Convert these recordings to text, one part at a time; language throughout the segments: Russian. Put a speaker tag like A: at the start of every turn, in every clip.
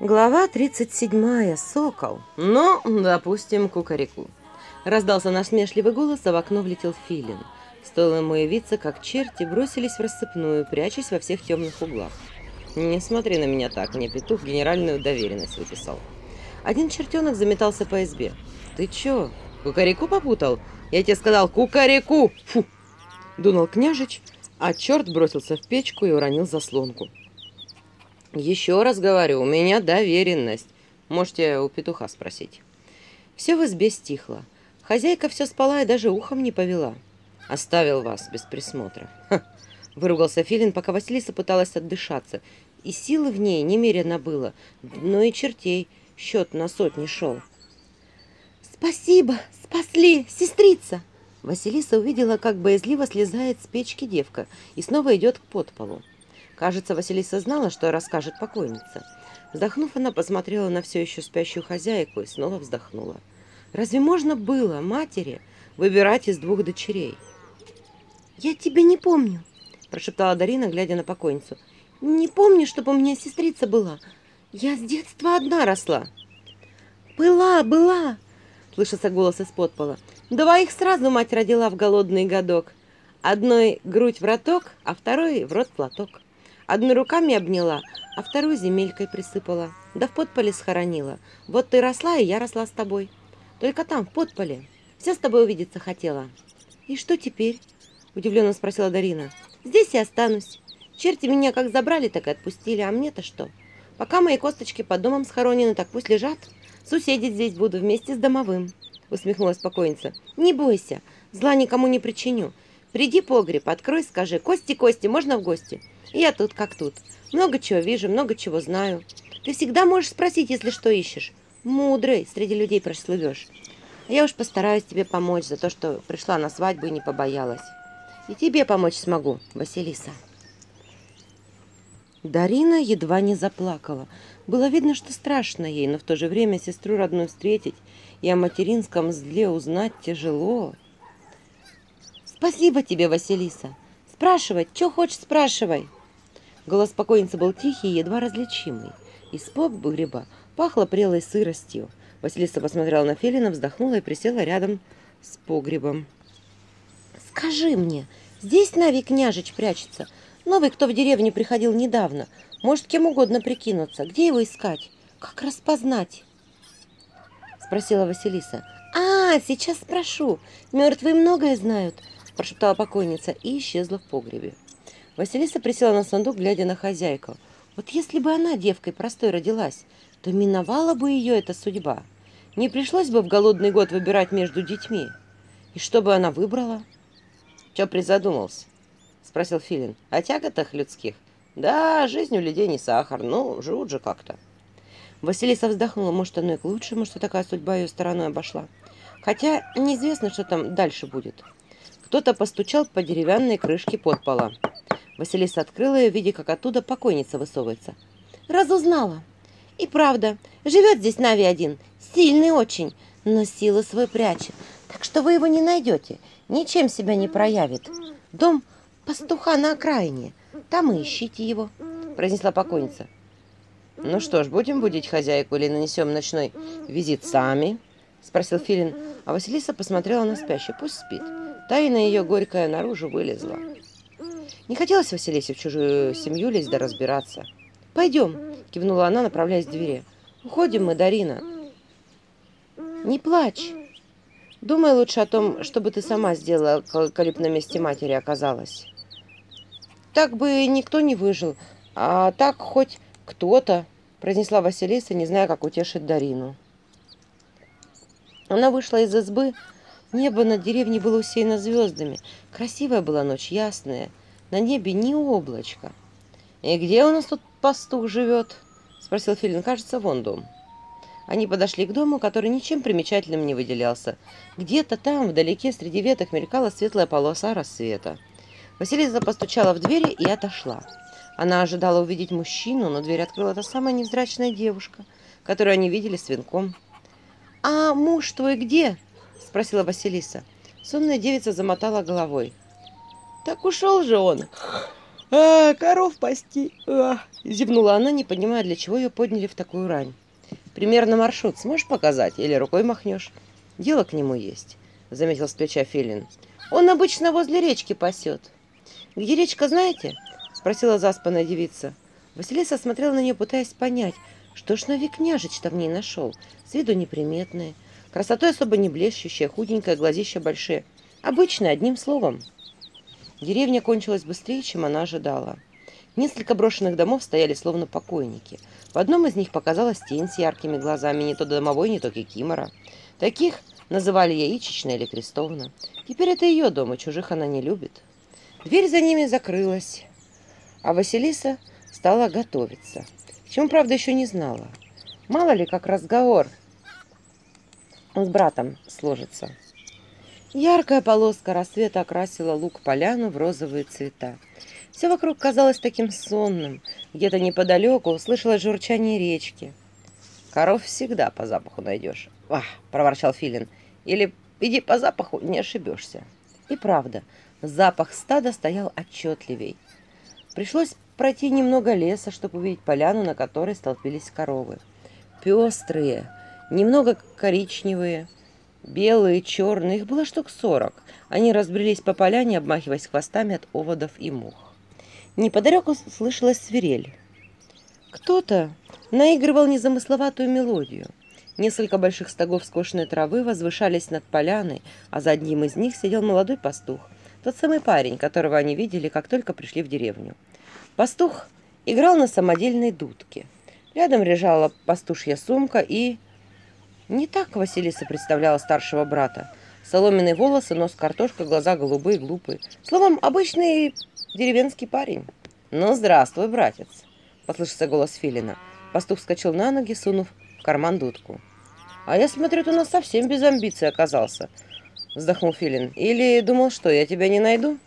A: Глава 37. Сокол. Ну, допустим, кукареку. Раздался насмешливый голос, а в окно влетел филин. Стоило ему явиться, как черти бросились в рассыпную, прячась во всех темных углах. «Не смотри на меня так, мне петух генеральную доверенность выписал». Один чертенок заметался по избе. «Ты чё, кукареку попутал? Я тебе сказал, кукареку!» Фу! Дунул княжич, а черт бросился в печку и уронил заслонку. Еще раз говорю, у меня доверенность. Можете у петуха спросить. Все в избе стихло. Хозяйка все спала и даже ухом не повела. Оставил вас без присмотра. Ха. Выругался Филин, пока Василиса пыталась отдышаться. И силы в ней немерено было, но и чертей счет на сотни шел.
B: «Спасибо, спасли, сестрица!»
A: Василиса Кажется, Василиса знала, что расскажет покойница. Вздохнув, она посмотрела на все еще спящую хозяйку и снова вздохнула. Разве можно было матери выбирать из двух дочерей?
B: «Я тебя не помню», –
A: прошептала Дарина, глядя на покойницу.
B: «Не помню, чтобы у меня сестрица была. Я с детства одна росла». «Была, была!» – слышался голос из подпола. «Двоих сразу мать родила в голодный годок. Одной грудь в роток, а второй в рот платок». Одной руками обняла, а вторую земелькой присыпала. Да в подполе схоронила. Вот ты росла, и я росла с тобой. Только там, в подполе. Все с тобой увидеться хотела. И что теперь? Удивленно спросила Дарина. Здесь и останусь. Черти меня как забрали, так и отпустили. А мне-то что? Пока мои косточки под домом схоронены, так пусть лежат. Суседить здесь буду вместе с домовым. Усмехнулась Приди погреб, открой, скажи, Кости, Кости, можно в гости? Я тут как тут. Много чего вижу, много чего знаю. Ты всегда можешь спросить, если что ищешь. Мудрый, среди людей прослывешь. Я уж постараюсь тебе помочь за то, что пришла на свадьбу и не побоялась. И тебе помочь смогу, Василиса.
A: Дарина едва не заплакала. Было видно, что страшно ей, но в то же время сестру родную встретить и о материнском зле узнать тяжело.
B: «Спасибо тебе, Василиса. Спрашивай, что хочешь, спрашивай».
A: Голос покойницы был тихий и едва различимый. Из погреба пахло прелой сыростью. Василиса посмотрела на Фелина, вздохнула и присела рядом с погребом.
B: «Скажи мне, здесь Нави княжич прячется? Новый, кто в деревню приходил недавно. Может, кем угодно прикинуться. Где его искать? Как распознать?» Спросила Василиса. «А, сейчас спрошу. Мертвые многое знают», прошептала покойница и исчезла в погребе.
A: Василиса присела на сундук, глядя на хозяйку. Вот если бы она девкой простой родилась, то миновала бы ее эта судьба. Не пришлось бы в голодный год выбирать между детьми. И что бы она выбрала? Че призадумался? Спросил Филин. О тяготах людских? Да, жизнь у людей не сахар, ну, живут же как-то. Василиса вздохнула, может, оно и к лучшему, что такая судьба ее стороной обошла. Хотя неизвестно, что там дальше будет. Кто-то постучал по деревянной крышке подпола. Василиса открыла ее, видя, как оттуда покойница высовывается.
B: «Разузнала. И правда, живет здесь Нави один, сильный очень, но силы свой прячет, так что вы его не найдете, ничем себя не проявит. Дом пастуха на окраине, там и ищите его», – произнесла покойница.
A: «Ну что ж, будем будить хозяйку или нанесем ночной визит сами?» – спросил Филин, а Василиса посмотрела на спящий. «Пусть спит». Тайна ее горькая наружу вылезла. Не хотелось Василисе в чужую семью лезть да разбираться. «Пойдем!» – кивнула она, направляясь к двери. «Уходим мы, Дарина!» «Не плачь! Думай лучше о том, что бы ты сама сделала, коли на месте матери оказалась. Так бы никто не выжил, а так хоть кто-то!» – произнесла Василиса, не зная, как утешить Дарину. Она вышла из избы, Небо над деревней было усеяно звездами. Красивая была ночь, ясная. На небе ни облачко. «И где у нас тут пастух живет?» — спросил Филин. «Кажется, вон дом». Они подошли к дому, который ничем примечательным не выделялся. Где-то там, вдалеке, среди веток, мелькала светлая полоса рассвета. Василиса постучала в двери и отошла. Она ожидала увидеть мужчину, но дверь открыла та самая невзрачная девушка, которую они видели с венком. «А муж твой где?» спросила Василиса. Сонная девица замотала головой.
B: «Так ушел же он!»
A: а, «Коров пасти!» а Зевнула она, не понимая, для чего ее подняли в такую рань. «Примерно маршрут сможешь показать? Или рукой махнешь?» «Дело к нему есть», — заметил с плеча Филин. «Он обычно возле речки пасет». «Где речка, знаете?» — спросила заспанная девица. Василиса смотрела на нее, пытаясь понять, что ж новик княжич там в ней нашел, с виду неприметная. Красотой особо не блещущая, худенькая, глазища большие. Обычная, одним словом. Деревня кончилась быстрее, чем она ожидала. Несколько брошенных домов стояли словно покойники. В одном из них показалась тень с яркими глазами, не то домовой, не то кикимора. Таких называли яичечной или крестовна. Теперь это ее дом, и а чужих она не любит. Дверь за ними закрылась, а Василиса стала готовиться. К чему, правда, еще не знала. Мало ли, как разговор – с братом сложится. Яркая полоска рассвета окрасила луг поляну в розовые цвета. Все вокруг казалось таким сонным. Где-то неподалеку услышала журчание речки. «Коров всегда по запаху найдешь». «Ах!» – проворчал Филин. «Или иди по запаху, не ошибешься». И правда, запах стада стоял отчетливей. Пришлось пройти немного леса, чтобы увидеть поляну, на которой столпились коровы. Пестрые, немного коричневые, белые, черные. Их было штук сорок. Они разбрелись по поляне, обмахиваясь хвостами от оводов и мух. Неподалеку слышалась свирель. Кто-то наигрывал незамысловатую мелодию. Несколько больших стогов скошенной травы возвышались над поляной, а за одним из них сидел молодой пастух, тот самый парень, которого они видели, как только пришли в деревню. Пастух играл на самодельной дудке. Рядом лежала пастушья сумка и не так Василиса представляла старшего брата. Соломенные волосы, нос картошка, глаза голубые, глупые. Словом, обычный деревенский парень. «Ну, здравствуй, братец!» – послышался голос Филина. Пастух вскочил на ноги, сунув в карман дудку. «А я смотрю, ты у нас совсем без амбиций оказался!» – вздохнул Филин. «Или думал, что я тебя не найду?»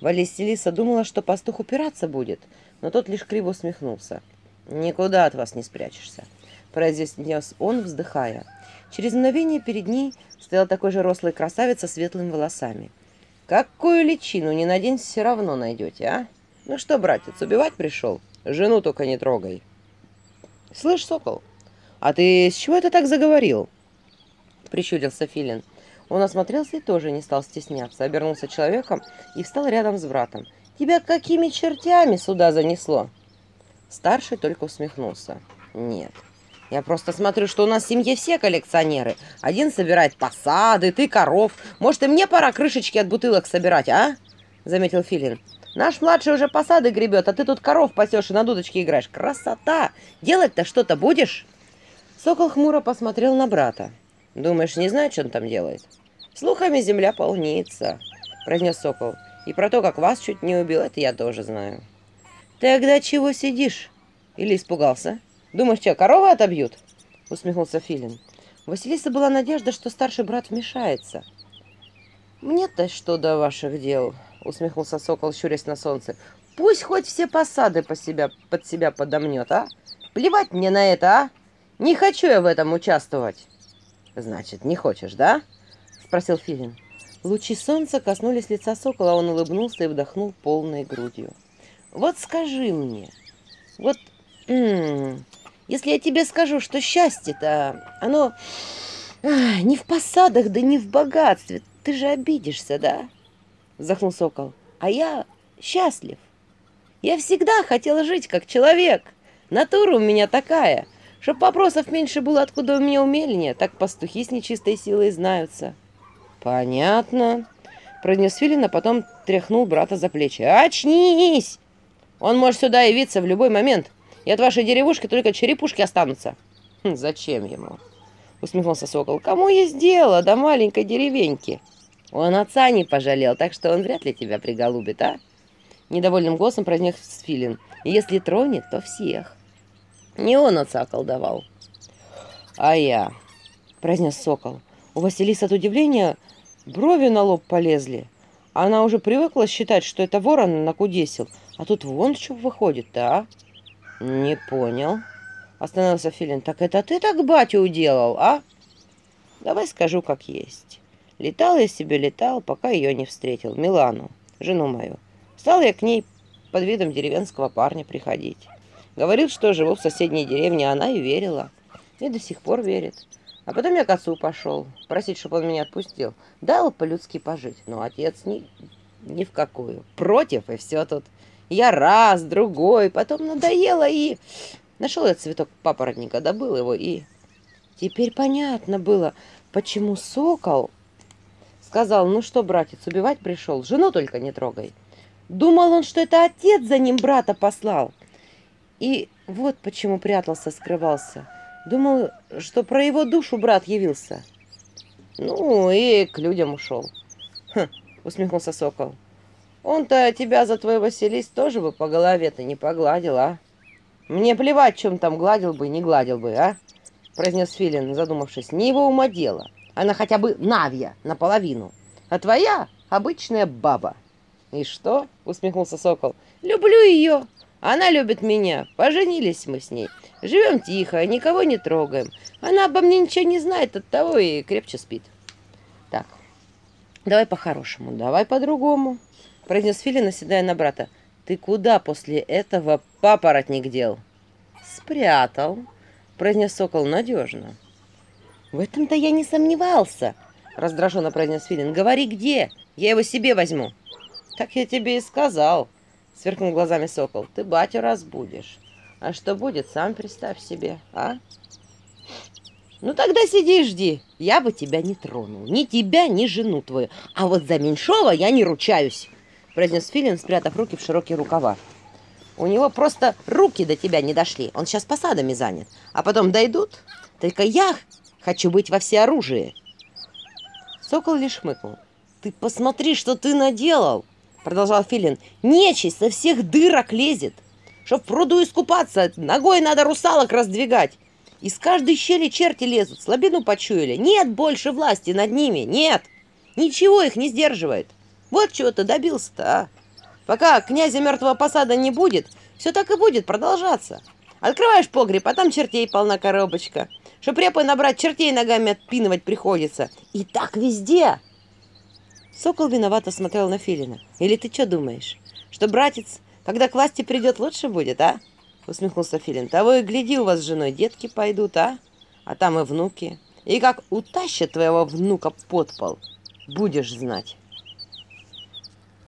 A: Василиса думала, что пастух упираться будет, но тот лишь криво усмехнулся. «Никуда от вас не спрячешься!» произнес он, вздыхая. Через мгновение перед ней стоял такой же рослый красавец со светлыми волосами. «Какую личину не на день все равно найдете, а? Ну что, братец, убивать пришел? Жену только не трогай». «Слышь, сокол, а ты с чего это так заговорил?» Прищурился Филин. Он осмотрелся и тоже не стал стесняться, обернулся человеком и встал рядом с братом. «Тебя какими чертями сюда занесло?» Старший только усмехнулся. «Нет, я просто смотрю, что у нас в семье все коллекционеры. Один собирает посады, ты коров. Может, и мне пора крышечки от бутылок собирать, а?» Заметил Филин. «Наш младший уже посады гребет, а ты тут коров пасешь и на дудочке играешь. Красота! Делать-то что-то будешь?» Сокол хмуро посмотрел на брата. «Думаешь, не знает, что он там делает?» «Слухами земля полнится», — произнес Сокол. «И про то, как вас чуть не убил, это я тоже знаю». «Тогда чего сидишь?» Или испугался?» Думаешь, тебя коровы отобьют?» — усмехнулся Филин. Василиса была надежда, что старший брат вмешается. «Мне-то что до ваших дел?» — усмехнулся сокол, щурясь на солнце. «Пусть хоть все посады по себя, под себя подомнет, а? Плевать мне на это, а? Не хочу я в этом участвовать!» «Значит, не хочешь, да?» — спросил Филин. Лучи солнца коснулись лица сокола, он улыбнулся и вдохнул полной грудью. «Вот скажи мне, вот если я тебе скажу, что счастье-то, оно не в посадах, да не в богатстве, ты же обидишься, да?» Вздохнул сокол. «А я счастлив. Я всегда хотела жить как человек. Натура у меня такая, чтоб вопросов меньше было, откуда у меня умельнее. Так пастухи с нечистой силой знаются». «Понятно», — пронес Филин, а потом тряхнул брата за плечи. «Очнись! Он может сюда явиться в любой момент». и от вашей деревушки только черепушки останутся». Хм, «Зачем ему?» — усмехнулся Сокол. «Кому есть дело до маленькой деревеньки? Он отца не пожалел, так что он вряд ли тебя приголубит, а?» Недовольным голосом произнес Филин. «Если тронет, то всех». «Не он отца колдовал». «А я», — произнес Сокол. У Василисы от удивления брови на лоб полезли. Она уже привыкла считать, что это ворон накудесил. Не понял. Остановился Филин. Так это ты так батю уделал, а? Давай скажу, как есть. Летал я себе, летал, пока ее не встретил. Милану, жену мою. Стал я к ней под видом деревенского парня приходить. Говорил, что живу в соседней деревне, она и верила. И до сих пор верит. А потом я к отцу пошел, просить, чтобы он меня отпустил. Дал по-людски пожить, но отец ни, ни в какую. Против, и все тут. Я раз, другой, потом надоело и... Нашел я цветок папоротника, добыл его и... Теперь понятно было, почему сокол сказал, ну что, братец, убивать пришел, жену только не трогай. Думал он, что это отец за ним брата послал. И вот почему прятался, скрывался. Думал, что про его душу брат явился. Ну и к людям ушел. Хм, усмехнулся сокол. Он то тебя за твой селись тоже бы по голове-то не погладил, а? Мне плевать, чем там гладил бы, не гладил бы, а? Произнес Филин, задумавшись. Не его ума дело. Она хотя бы Навья наполовину. А твоя обычная баба. И что? Усмехнулся Сокол. Люблю ее. Она любит меня. Поженились мы с ней. Живем тихо, никого не трогаем. Она обо мне ничего не знает, от того и крепче спит. Так, давай по-хорошему, давай по-другому произнес Филин, наседая на брата. «Ты куда после этого папоротник дел?» «Спрятал», — произнес сокол надежно. «В этом-то я не сомневался», — раздраженно произнес Филин. «Говори, где? Я его себе возьму». «Так я тебе и сказал», — сверкнул глазами сокол. «Ты батю разбудишь. А что будет, сам представь себе, а?» «Ну тогда сиди и жди. Я бы тебя не тронул. Ни тебя, ни жену твою. А вот за Меньшого я не ручаюсь» произнес Филин, спрятав руки в широкие рукава. У него просто руки до тебя не дошли. Он сейчас посадами занят. А потом дойдут. Только я хочу быть во всеоружии. Сокол лишь хмыкнул. Ты посмотри, что ты наделал, продолжал Филин. Нечисть со всех дырок лезет. Чтоб в пруду искупаться, ногой надо русалок раздвигать. Из каждой щели черти лезут, слабину почуяли. Нет больше власти над ними, нет. Ничего их не сдерживает. — Вот чего ты добился-то, а? Пока князя мертвого посада не будет, все так и будет продолжаться. Открываешь погреб, а там чертей полна коробочка. Чтоб репой набрать, чертей ногами отпинывать приходится. И так везде. Сокол виновато смотрел на Филина. Или ты что думаешь, что братец, когда к власти придет, лучше будет, а? Усмехнулся Филин. Того и гляди, у вас с женой детки пойдут, а? А там и внуки. И